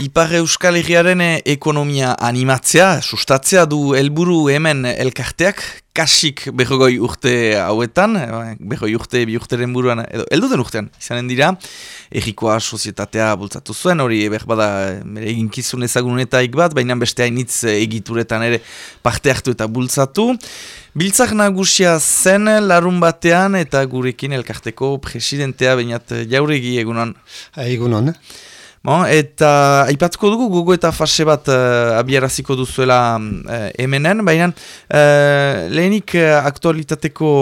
Ipar Euskal Herriaren ekonomia animatzea, sustatzea du helburu hemen elkarteak, kasik behogoi urte hauetan, eh, behogoi urte bi urteren buruan, edo elduten urtean, izanen dira, errikoa sozietatea bultzatu zuen, hori behar bada eginkizun ezagunetaik bat, baina beste hainitz egituretan ere parte hartu eta bultzatu. Biltzak nagusia zen larun batean eta gurekin elkarteko presidentea bainat jauregi egunon. Egunon. Bon, eta aipatuko dugu gogo eta fase bat uh, abiaraziko duzuela uh, emenen, baina uh, lehenik uh, aktualitateko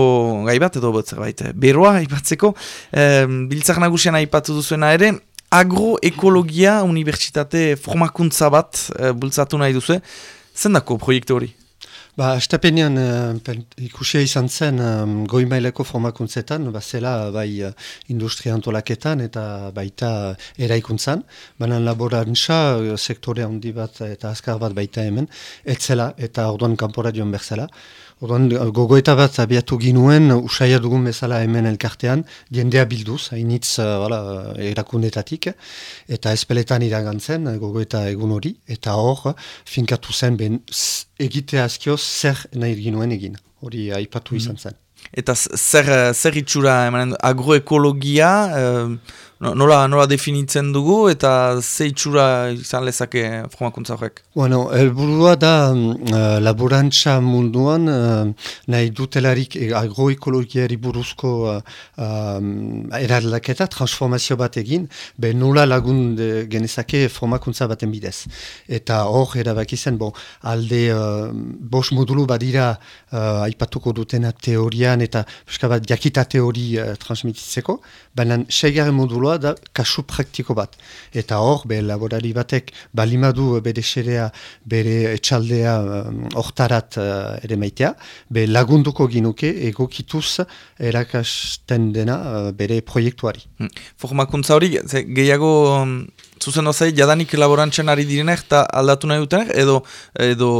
gai bat edo bat zerbait, beroa aipatzeko, uh, biltzak nagusian aipatu duzuena ere, agroekologia unibertsitate formakuntza bat uh, bultzatu nahi duzu, zendako proiektu hori? Ba, estapenean uh, ikusia izan zen um, goi maileko formakuntzetan, ba, zela bai uh, industria antolaketan eta baita eraikuntzan, baina laborantza uh, sektore handi bat eta azkar bat baita hemen, etzela eta orduan kanpora joan berzela. Orduan, gogoeta bat abiatu ginuen, usaia dugun bezala hemen elkartean, jendea bilduz, hainitz uh, erakundetatik, eta espeletan iragantzen gogoeta egun hori, eta hor, finkatu zen, ben, egite azkioz zer nahi ginuen egin, hori aipatu izan zen. Eta zer, zer itxura, agroekologia, nola, nola definitzen dugu eta zeitsura izan lezake formakuntza horrek? Bueno, elburua da uh, laborantza munduan uh, nahi dutelarik agroekologiari buruzko uh, um, eraldaketa, transformazio bat egin, be nola lagun de, genezake formakuntza baten bidez. Eta hor erabaki zen, bon, alde uh, bos modulu badira uh, aipatuko dutena teorian eta bat jakita teori uh, transmititzeko, baina seigaren modulu da kasu praktiko bat. Eta hor, be, laborari batek balimadu bere xerea, bere etxaldea hortarat uh, ere maitea, be lagunduko ginuke egokituz erakasten dena uh, bere proiektuari. Hmm. Formakuntza hori, gehiago um, zuzen dozai, jadanik laborantzen ari direnek eta aldatu nahi dutenek, edo, edo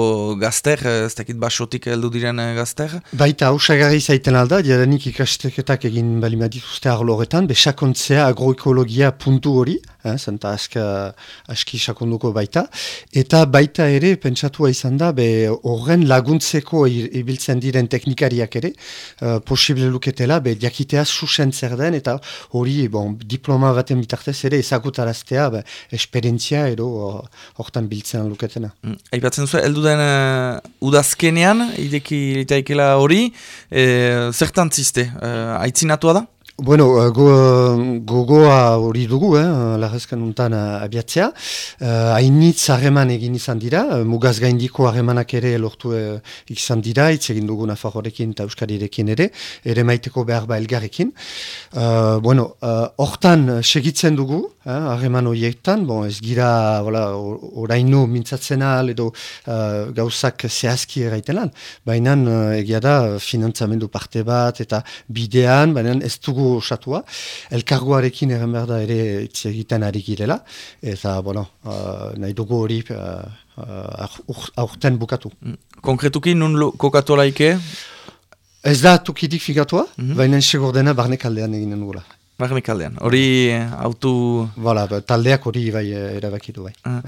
gazter, ez dakit basotik heldu diren eh, gazter? Baita, hausagarri zaiten alda, jadanik ikasteketak egin balimadituzte arlo horretan, besakontzea agroekologia puntu hori, eh, zenta aska, aski sakonduko baita, eta baita ere, pentsatua izan da, be horren laguntzeko ibiltzen diren teknikariak ere, uh, posible luketela, be diakitea susen zer den, eta hori, bon, diploma baten bitartez ere ezagutaraztea, be, esperientzia edo hortan biltzen luketena. Mm. Aipatzen duzu, eldu den uh, udazkenean, ideki litaikela hori, e, zertan ziste, uh, aitzinatua da? Bueno, uh, gogoa go hori dugu, eh, lagezkan untan uh, abiatzea. Uh, Ainitz harreman egin izan dira, uh, mugaz gaindiko harremanak ere lortu uh, izan dira, hitz egin dugu Nafarrorekin eta Euskarirekin ere, ere maiteko behar ba elgarrekin. Uh, bueno, hortan uh, segitzen dugu, harreman uh, horietan, bon, ez gira oraino mintzatzen al, edo uh, gauzak zehazki eraiten lan, baina uh, egia da finantzamendu parte bat eta bidean, baina ez dugu osatua, elkarguarekin egan behar da ere egiten ari girela, eta, bueno, uh, nahi dugu hori uh, uh, aurten bukatu. Mm. Konkretuki, nun kokatu laike? Ez da tukitik figatua, mm -hmm. baina segur dena barnekaldean eginen gula. Barnekaldean, hori autu... Voilà, ba, taldeak hori bai eh, erabakitu bai. Ah.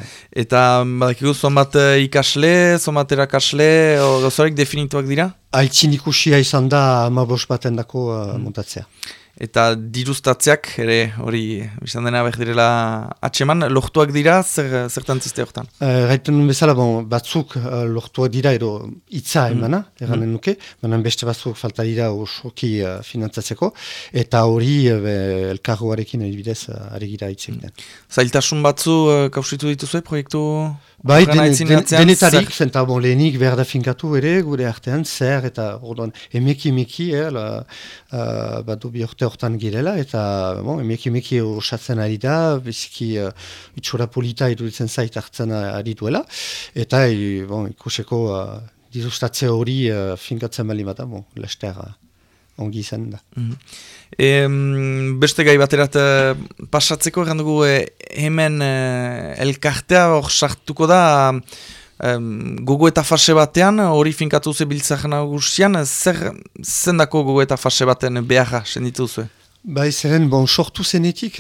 Eta badakigu zonbat eh, ikasle, zonbat erakasle, gozorek definituak dira? Aitzin ikusia izan da amabos baten dako uh, montatzea eta dirustatzeak ere hori izan dena behar direla atseman, lohtuak dira, zer, zertan ziste horretan? Uh, Gaiten bezala, bon, batzuk uh, lohtuak dira edo itza mm. emana, mm. eranen mm. nuke, baina beste batzuk falta dira osoki uh, finantzatzeko, eta hori uh, elkarruarekin edibidez uh, ari gira. Mm. Zailtasun batzu uh, kausitu dituzue proiektu? Bai, den, den, denetarik, zenta bon, lehenik behar da finkatu ere, gure artean, zer, eta orduan, emeki emeki, eh, la, uh, badu bi hortan girela, eta bon, emeki emeki osatzen ari da, biziki uh, itxura polita iruditzen zait hartzen ari duela, eta bon, ikuseko uh, dizustatze hori uh, finkatzen bali bat, bon, lester, uh, ongi izan da. Mm beste gai baterat uh, pasatzeko, egan dugu eh, hemen uh, elkartea hor sartuko da um, gogo eta fase batean, hori finkatu ze biltzak nagusian, zer zendako gogo eta fase baten beharra senditu zuen? Bai, zeren, bon, sortu zenetik,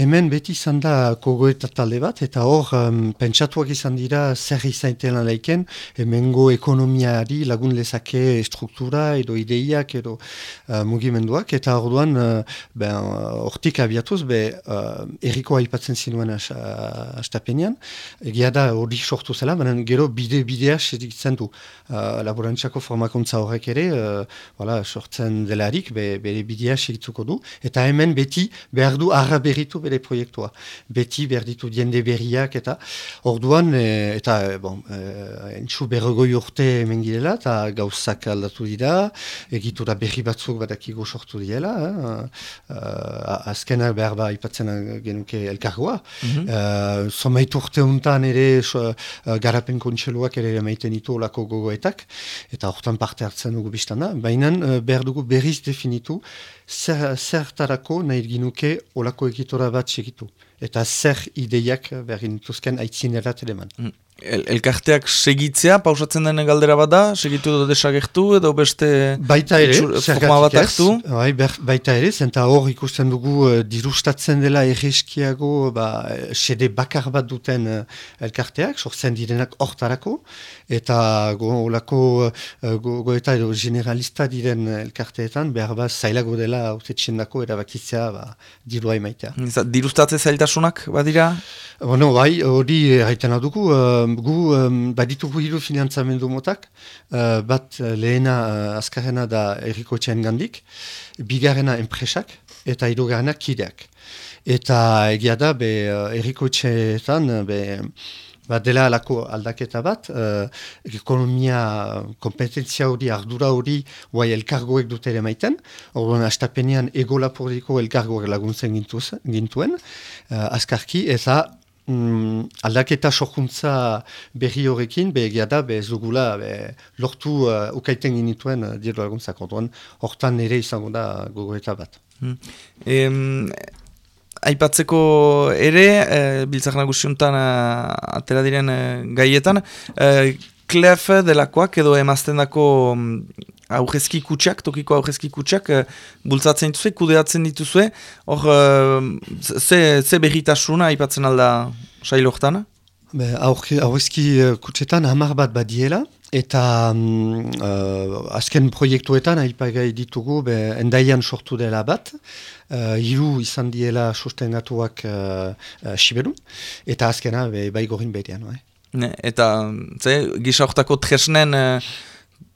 hemen beti izan da kogoeta talde bat, eta hor, um, pentsatuak izan dira zer izaiten laiken, hemengo ekonomiari lagun lezake struktura, edo ideiak, edo uh, mugimenduak, eta orduan, uh, ben, hortik abiatuz, be, uh, erriko aipatzen zinuen astapenean, egia da hori sortu zela, baina gero bide-bidea segitzen du. Uh, laborantzako formakuntza horrek ere, uh, sortzen delarik, be, bere bidea segitzuko du, eta hemen beti behar du arra berritu bere proiektua. Beti behar ditu diende berriak eta orduan, e, eta e, bon, e, entxu berrogoi urte hemen girela eta gauzak aldatu dira, egitura berri batzuk badakigo sortu dira, eh? azkena behar ba ipatzen genuke elkargoa. Mm -hmm. urte untan ere so, garapen kontseluak ere maiten ditu olako gogoetak, eta hortan parte hartzen dugu biztana, baina behar dugu berriz definitu zer, zertarako nahi ginuke olako egitora bat segitu. Eta zer ideiak behar dituzken aitzinera teleman. Mm. El, elkarteak segitzea, pausatzen den galdera bat da, segitu edo desagertu edo beste baita ere, bat hartu? Bai, baita ere, zenta hor ikusten dugu uh, dirustatzen dela erreskiago ba, sede bakar bat duten uh, elkarteak, sortzen direnak hortarako, eta go, olako uh, go, go, eta edo generalista diren elkarteetan, behar bat zailago dela autetxen dako erabakitzea ba, dirua emaitea. Dirustatze zailtasunak badira? Bueno, bai, hori haiten adugu, gu um, baditugu hiru finantzamendu motak, uh, bat uh, lehena uh, azkarrena da erriko gandik, bigarrena enpresak eta hirugarrena kideak. Eta egia da, be, uh, erriko txenetan, be, Ba, dela alako aldaketa bat, uh, ekonomia kompetentzia hori, ardura hori, guai elkargoek dut ere maiten, horren astapenean ego lapordiko elkargoek laguntzen gintuen, uh, azkarki, eta mm, aldaketa sokuntza berri horrekin, behegia da, be ez dugula, be, lortu uh, ukaiten ginituen uh, diru laguntzak, orduan, hortan ere izango da gogoeta bat. Hmm. Aipatzeko ere, e, biltzak nagusiuntan uh, atera diren uh, gaietan, uh, klef delakoak edo emazten dako aurrezki kutsak, tokiko aurrezki kutsak, uh, bultzatzen dituzue, kudeatzen dituzue, hor, uh, ze, ze berritasuna aipatzen alda sailortan? Aurrezki kutsetan hamar bat badiela, eta um, uh, azken proiektuetan aipagai ditugu, be, endaian sortu dela bat, uh, hiru izan diela sustengatuak uh, uh, siberu, eta azkena be, bai gorin berean. Eh? Ne, eta, ze, gisa hortako tresnen...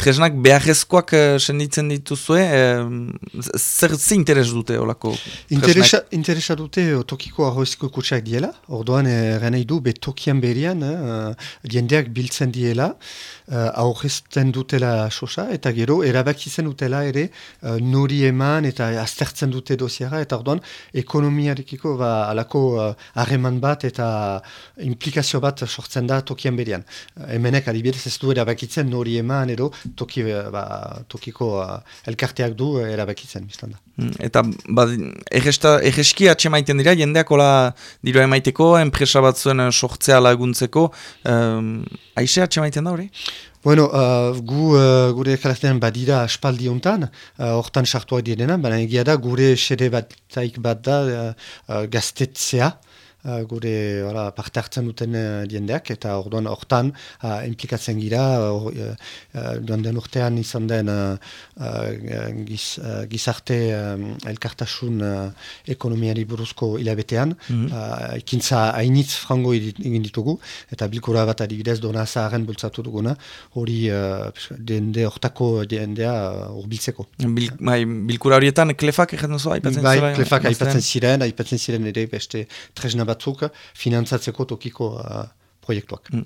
Tresnak beharrezkoak uh, senditzen dituzue, uh, zer zi interes dute olako interesa, interesa dute tokiko arroizko kutsak diela, orduan uh, du be tokian berian, uh, jendeak biltzen diela, uh, aurrezten dutela sosa, eta gero erabakitzen dutela ere nori eman eta aztertzen dute doziara, eta orduan ekonomiarekiko ba, alako harreman bat eta implikazio bat sortzen da tokian berian. Hemenek adibidez ez du erabakitzen nori eman edo toki, ba, tokiko uh, elkarteak du erabakitzen, biztan da. Mm, eta ba, erreski atxemaiten dira, jendeak hola dira emaiteko, enpresa bat zuen sortzea laguntzeko, um, aixe atxemaiten da hori? Bueno, uh, gu, uh, gure karakteran badira aspaldi hontan, uh, hortan sartuak direna, baina egia da gure xede bat, bat da uh, uh, gaztetzea, uh, gure ora, parte hartzen duten uh, diendeak, eta orduan hortan uh, implikatzen gira, uh, uh, den urtean izan den uh, giz, uh, gizarte um, elkartasun uh, ekonomiari buruzko hilabetean, mm -hmm. ekintza hainitz frango egin ditugu, eta bilkura bat adibidez dona zaharen bultzatu duguna, hori uh, dende hortako diendea urbiltzeko. Bil, bai, bilkura horietan klefak egiten zua, aipatzen bai, klefak aipatzen ziren, aipatzen ziren ere beste tresna batzuk finantzatzeko tokiko uh, proiektuak. Mm.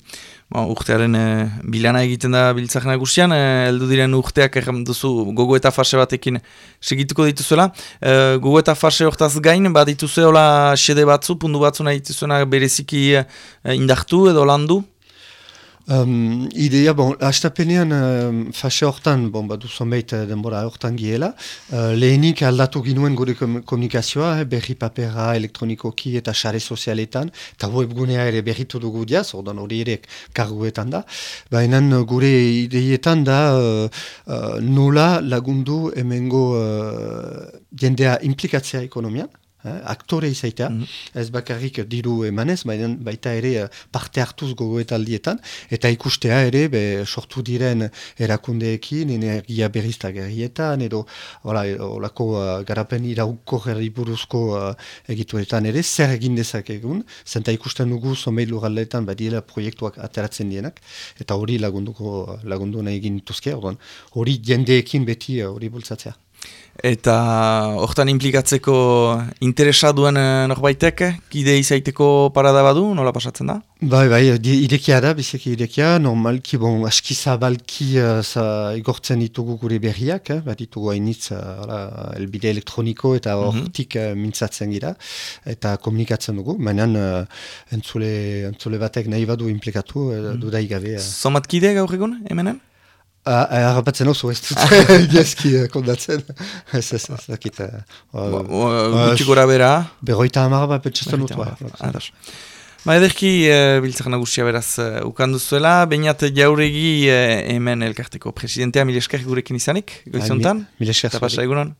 Ba, urtearen uh, bilana egiten da biltzak nagusian, uh, eldu diren urteak egin duzu gogo eta fase batekin segituko dituzuela. Uh, gogo eta fase hortaz gain, bat dituzuela xede batzu, pundu batzu nahi dituzuena bereziki uh, indartu edo landu? Um, ideia, bon, astapenean um, fase hortan, bon, badu zonbait uh, denbora hortan giela, uh, lehenik aldatu ginuen gure komunikazioa, eh, berri papera elektronikoki eta sare sozialetan, eta webgunea ere berritu dugu diaz, ordan hori ere karguetan da, baina gure ideietan da uh, uh, nola lagundu emengo uh, jendea implikatzea ekonomian, eh, aktore izaitea, mm ez bakarrik diru emanez, baina baita ere eh, parte hartuz gogoetaldietan, eta ikustea ere be, sortu diren erakundeekin, energia berrizta gerrietan, edo olako uh, garapen irauko herri buruzko uh, egituetan ere, zer egin dezakegun, zenta ikusten dugu zomei lurraldeetan badiela proiektuak ateratzen dienak, eta hori lagunduko lagundu nahi egin tuzke, hori jendeekin beti hori bultzatzea. Eta hortan implikatzeko interesa duen eh, norbaitek, kide izaiteko parada badu, nola pasatzen da? Bai, bai, irekia da, biziki irekia, normalki, bon, aski zabalki uh, igortzen ditugu gure berriak, eh? bat ditugu hainitz, uh, elbide elektroniko eta mhm. hortik mm mintzatzen gira, eta komunikatzen dugu, mainan uh, entzule, entzule batek nahi badu implikatu, uh, mm dudaigabe. Uh. Zomat kide gaur egun, hemenen? Harrapatzen oso ez dut, diazki kondatzen. Ez, ez, ez, dakit. Gutxi gora bera? Berroita hamar bat petxesten dut. Ba ederki biltzak nagusia beraz ukanduzuela, bainat jauregi hemen elkarteko presidentea, mil esker gurekin izanik, goizontan? Mil esker. Eta pasa egunon?